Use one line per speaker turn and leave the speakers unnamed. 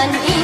난 이.